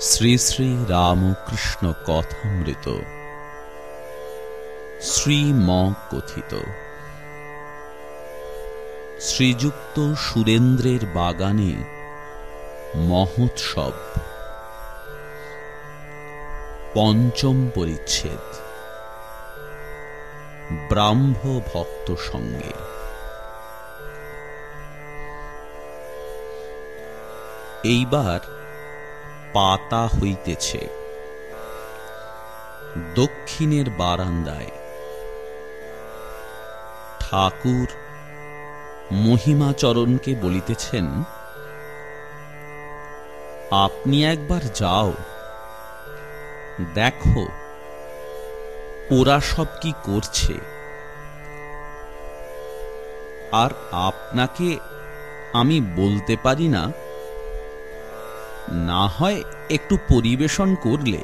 শ্রী শ্রী রামকৃষ্ণ কথামৃত। শ্রীম কথিত শ্রীযুক্ত সুরেন্দ্রের বাগানে মহোৎসব। পঞ্চম পরিচ্ছেদ। ব্রাহ্ম ভক্ত সঙ্গে। এইবার পাতা হইতেছে। দক্ষিণের বারান্দায় ঠাকুর মহিমাচরণকে বলিতেছেন, আপনি একবার যাও, দেখো ওরা সব কি করছে। আর আপনাকে আমি বলতে পারি না না হয় একটু পরিবেশন করলে।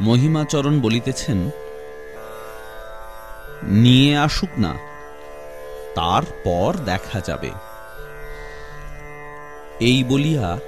মহিমাচরণ বলিতেছেন, নিয়ে আসুক না, তারপর দেখা যাবে। এই বলিয়া,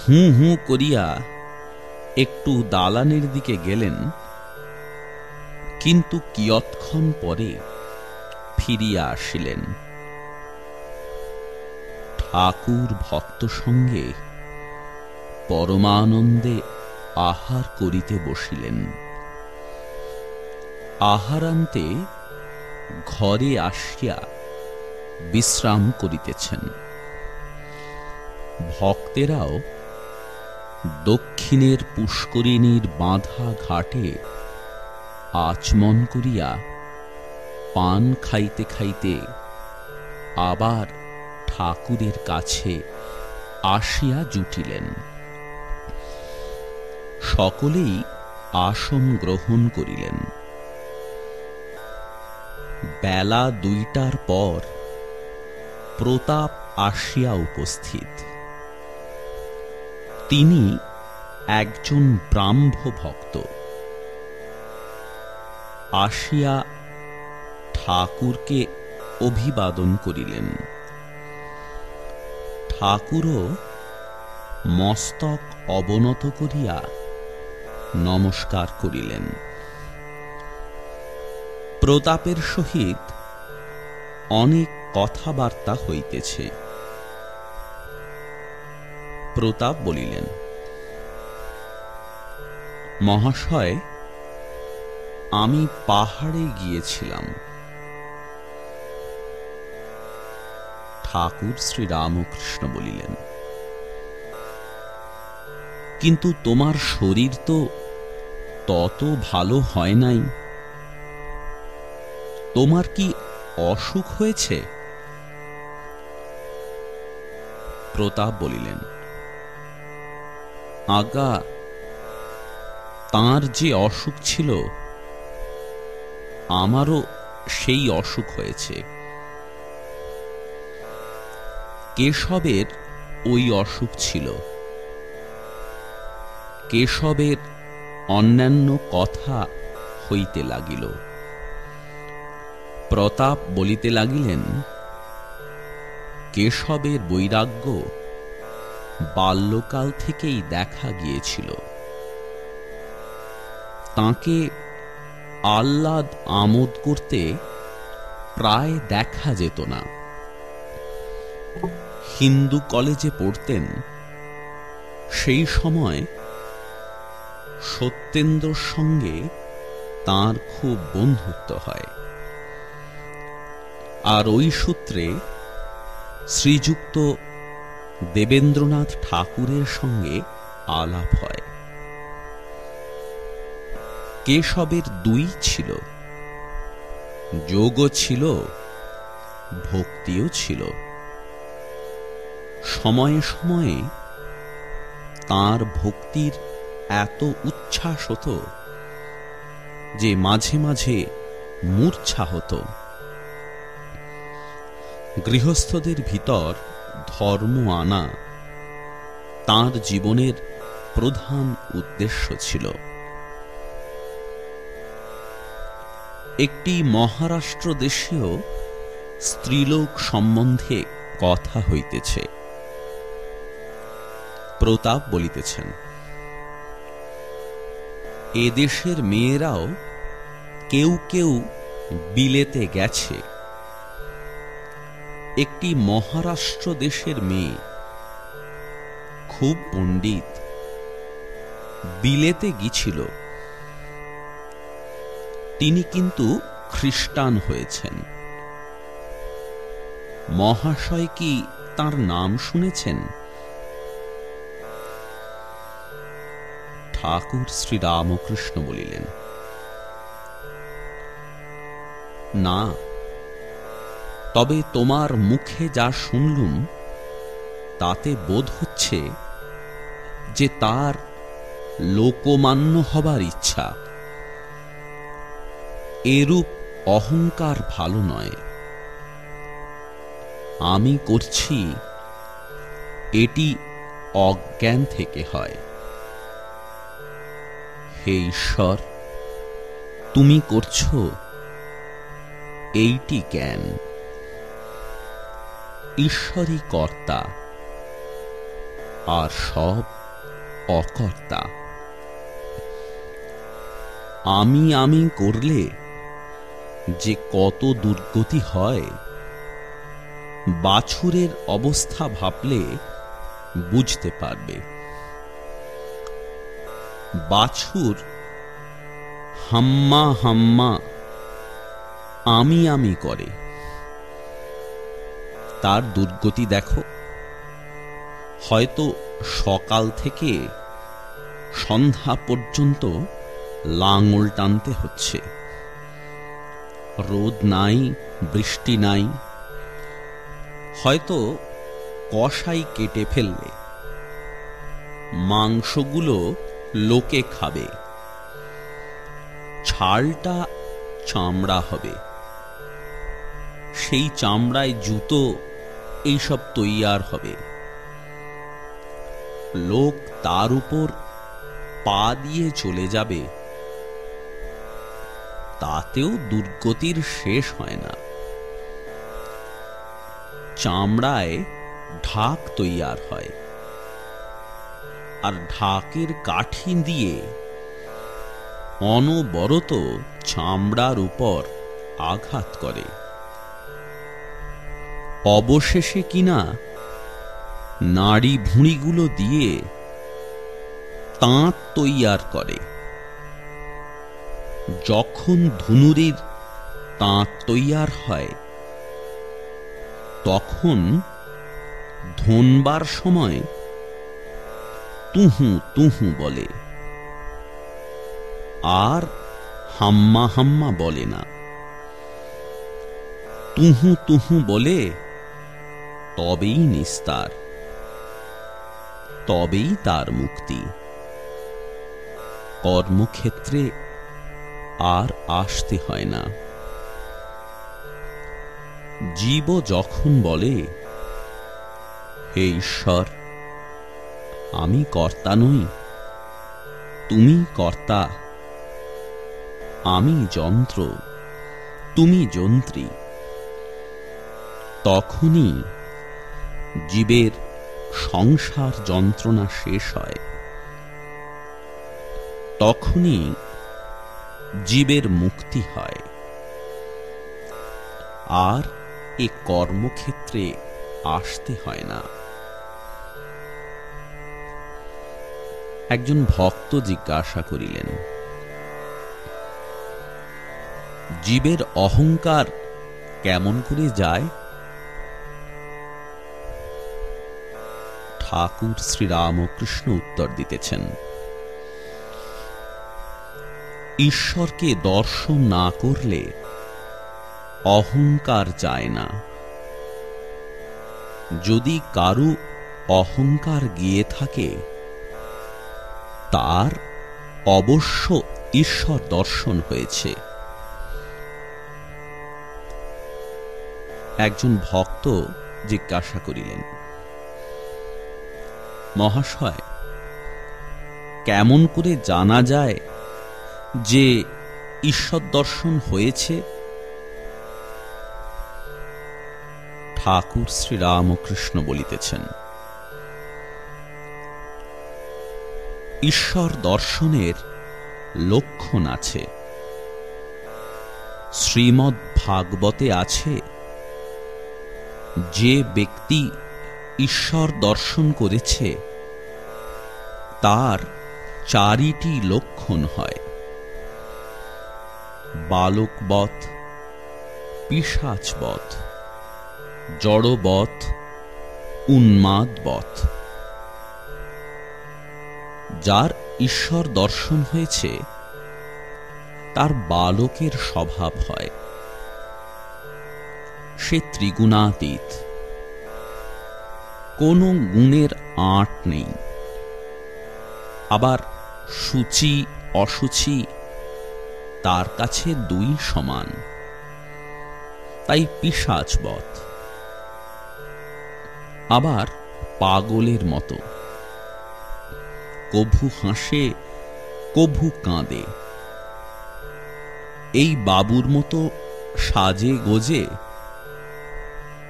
হু হু করিয়া একটু দালানের দিকে গেলেন, কিন্তু কিয়ৎক্ষণ পরে ফিরিয়া আসিলেন। ঠাকুর ভক্ত সঙ্গে পরমানন্দে আহার করিতে বসিলেন। আহারান্তে ঘরে আসিয়া বিশ্রাম করিতেছেন। ভক্তেরাও দক্ষিণের পুষ্করিণীর বাঁধা ঘাটে আচমন করিয়া পান খাইতে খাইতে আবার ঠাকুরের কাছে আসিয়া জুটিলেন। সকলেই আসন গ্রহণ করিলেন। বেলা দুইটার পর প্রতাপ আসিয়া উপস্থিত। তিনি একজন ব্রাহ্ম ভক্ত। আসিয়া ঠাকুরকে অভিবাদন করিলেন। ঠাকুরও মস্তক অবনত করিয়া নমস্কার করিলেন। প্রতাপের সহিত অনেক কথাবার্তা হইতেছে। প্রতাপ বলিলেন, মহাশয়, আমি পাহাড়ে গিয়েছিলাম। ঠাকুর শ্রী রামকৃষ্ণ বলিলেন, কিন্তু তোমার শরীর তো তত ভালো হয় নাই। তোমার কি অসুখ হয়েছে? প্রতাপ বলিলেন, আগা, তার যে অসুখ ছিল, আমারও সেই অসুখ হয়েছে। কেশবের ওই অসুখ ছিল। কেশবের অন্যান্য কথা হইতে লাগিল। প্রতাপ বলিতে লাগিলেন, কেশবের বৈরাগ্য বাল্যকাল থেকেই দেখা গিয়েছিল। তাকে আহ্লাদ আমোদ করতে প্রায় দেখা যেত না। হিন্দু কলেজে পড়তেন, সেই সময় সত্যেন্দ্রর সঙ্গে তার খুব বন্ধুত্ব হয়। আর ওই সূত্রে শ্রীযুক্ত দেবেন্দ্রনাথ ঠাকুরের সঙ্গে আলাপ হয়। কেশবের দুই ছিল, যোগও ছিল, ভক্তিও ছিল। সময়ে সময়ে তার ভক্তির এত উচ্ছ্বাস হতো যে মাঝে মাঝে মূর্ছা হতো। গৃহস্থদের ভিতর ধর্ম আনা তার জীবনের প্রধান উদ্দেশ্য ছিল। একটি মহারাষ্ট্র দেশীয় স্ত্রীলোক সম্বন্ধে কথা হইতেছে। প্রতাপ বলিতেছেন এদেশের মেয়েরাও কেউ কেউ বিলেতে গেছে। একটি মহারাষ্ট্র দেশের মেয়ে খুব পণ্ডিত, বিলেতে গিয়েছিল। তিনি কিন্তু খ্রিস্টান হয়েছেন। মহাশয় কি তার নাম শুনেছেন? ঠাকুর শ্রীরামকৃষ্ণ বলিলেন, না, তবে তোমার মুখে যা শুনলুম, তাতে বোধ হচ্ছে যে তার লোকমান্য হবার ইচ্ছা। এরূপ অহংকার ভালো নয়। আমি করছি এটি অজ্ঞান থেকে হয়। হে ঈশ্বর, তুমি করছ এইটি জ্ঞান। ঈশ্বরই কর্তা, আর সব অকর্তা। আমি আমি করলে যে কত দুর্গতি হয়, বাছুরের অবস্থা ভাবলে বুঝতে পারবে। বাছুর। হাম্মা হাম্মা, আমি আমি করে। তার দুর্গতি দেখো। হয়তো সকাল থেকে সন্ধ্যা পর্যন্ত লাঙল টানতে হচ্ছে। রোদ নাই, বৃষ্টি নাই। হয়তো কষাই কেটে ফেললে। মাংসগুলো লোকে খাবে। ছালটা চামড়া হবে। সেই চামড়ায় জুতো, এইসব তৈয়ার হবে। লোক তার উপর পা দিয়ে চলে যাবে। তাতেও দুর্গতির শেষ হয় না। চামড়ায় ঢাক তৈয়ার হয়। আর ঢাকের কাঠি দিয়ে অনবরত চামড়ার উপর আঘাত করে। অবশেষে কিনা নাড়ি ভুঁড়িগুলো দিয়ে তাঁত তৈয়ার করে। যখন ধুনুরির তাঁত তৈয়ার হয়, তখন ধনবার সময় তুহু তুহু বলে। আর হাম্মা হাম্মা বলে না। তুহু তুহু বলে, তবেই নিস্তার, তবেই তার মুক্তি। কর্মক্ষেত্রে আর আসতে হয় না। জীব যখন বলে, হে ঈশ্বর আমি কর্তা নই, তুমি কর্তা। আমি যন্ত্র, তুমি যন্ত্রী। তখনই জীবের সংসার যন্ত্রণা শেষ হয়। তখনই জীবের মুক্তি হয়। আর এ কর্মক্ষেত্রে আসতে হয় না। একজন ভক্ত জিজ্ঞাসা করিলেন, জীবের অহংকার কেমন করে যায়? ঠাকুর শ্রীরামকৃষ্ণ উত্তর দিতেছেন, ঈশ্বরকে দর্শন না করলে অহংকার যায় না। যদি কারু অহংকার গিয়ে থাকে তার অবশ্য ঈশ্বর দর্শন হয়েছে। একজন ভক্ত জিজ্ঞাসা করিলেন, মহাশয়, কেমন করে জানা যায় যে ঈশ্বর দর্শন হয়েছে? ঠাকুর শ্রীরামকৃষ্ণ বলিতেছেন ঈশ্বর দর্শনের লক্ষণ আছে। শ্রীমদ্ ভাগবতে আছে, যে ব্যক্তি ঈশ্বর দর্শন করেছে, তার চারিটি লক্ষণ হয়। বালকবধ পিসাচবধ জড়বধ, উন্মাদবধ। যার ঈশ্বর দর্শন হয়েছে, তার বালকের স্বভাব হয়। সে ত্রিগুণাতীত। কোনো গুণের আঁট নেই। আবার সূচি, অসুচি তার কাছে দুই সমান। তাই পিসাচবধ আবার পাগলের মতো। কভু হাসে, কভু কাঁদে। এই বাবুর মতো সাজে গোজে,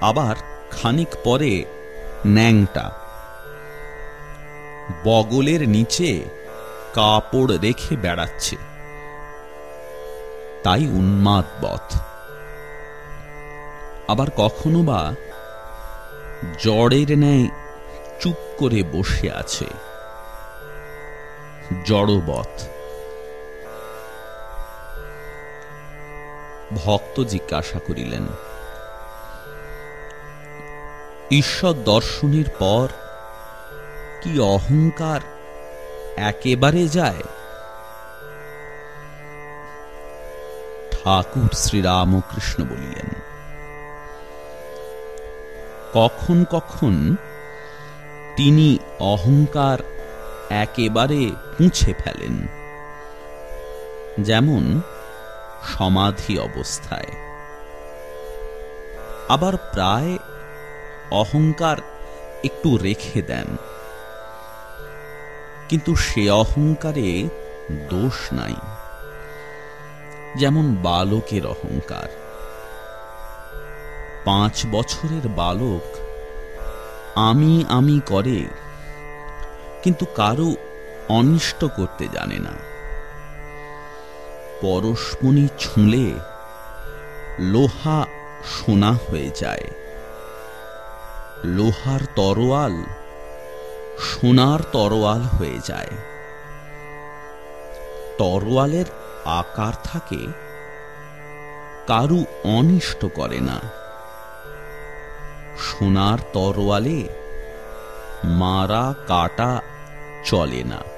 আবার খানিক পরে ন্যাংটা। বগলের নিচে কাপড় রেখে বেড়াচ্ছে। তাই উন্মাদ বধ। আবার কখনো বা জড়ের ন্যায় চুপ করে বসে আছে। জড়বধ ভক্ত জিজ্ঞাসা করিলেন, ঈশ্বর দর্শনের পর কি অহংকার একেবারে যায়? ঠাকুর শ্রীরামকৃষ্ণ বলিলেন, কখন কখন তিনি অহংকার একেবারে পুঁছে ফেলেন। যেমন সমাধি অবস্থায়। আবার প্রায় অহংকার একটু রেখে দেন। কিন্তু সে অহংকারে দোষ নাই। যেমন বালকের অহংকার। পাঁচ বছরের বালক আমি আমি করে কিন্তু কারও অনিষ্ট করতে জানে না। পরশমণি ছুঁলে লোহা সোনা হয়ে যায়। লোহার তরোয়াল সোনার তরোয়াল হয়ে যায়। তরোয়ালের আকার থাকে, কারু অনিষ্ট করে না। সোনার তরোয়ালে মারা কাটা চলে না